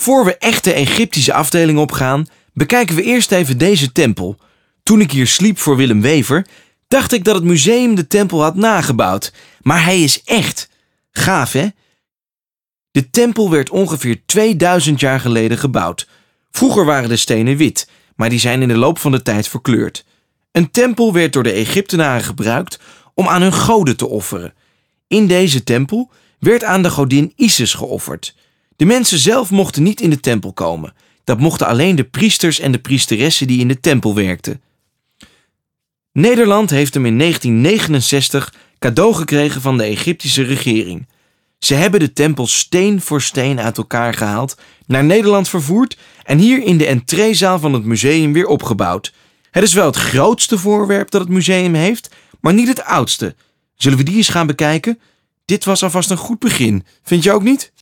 Voor we echt de Egyptische afdeling opgaan, bekijken we eerst even deze tempel. Toen ik hier sliep voor Willem Wever, dacht ik dat het museum de tempel had nagebouwd. Maar hij is echt. Gaaf, hè? De tempel werd ongeveer 2000 jaar geleden gebouwd. Vroeger waren de stenen wit, maar die zijn in de loop van de tijd verkleurd. Een tempel werd door de Egyptenaren gebruikt om aan hun goden te offeren. In deze tempel werd aan de godin Isis geofferd. De mensen zelf mochten niet in de tempel komen. Dat mochten alleen de priesters en de priesteressen die in de tempel werkten. Nederland heeft hem in 1969 cadeau gekregen van de Egyptische regering. Ze hebben de tempel steen voor steen uit elkaar gehaald, naar Nederland vervoerd en hier in de entreezaal van het museum weer opgebouwd. Het is wel het grootste voorwerp dat het museum heeft, maar niet het oudste. Zullen we die eens gaan bekijken? Dit was alvast een goed begin, vind je ook niet?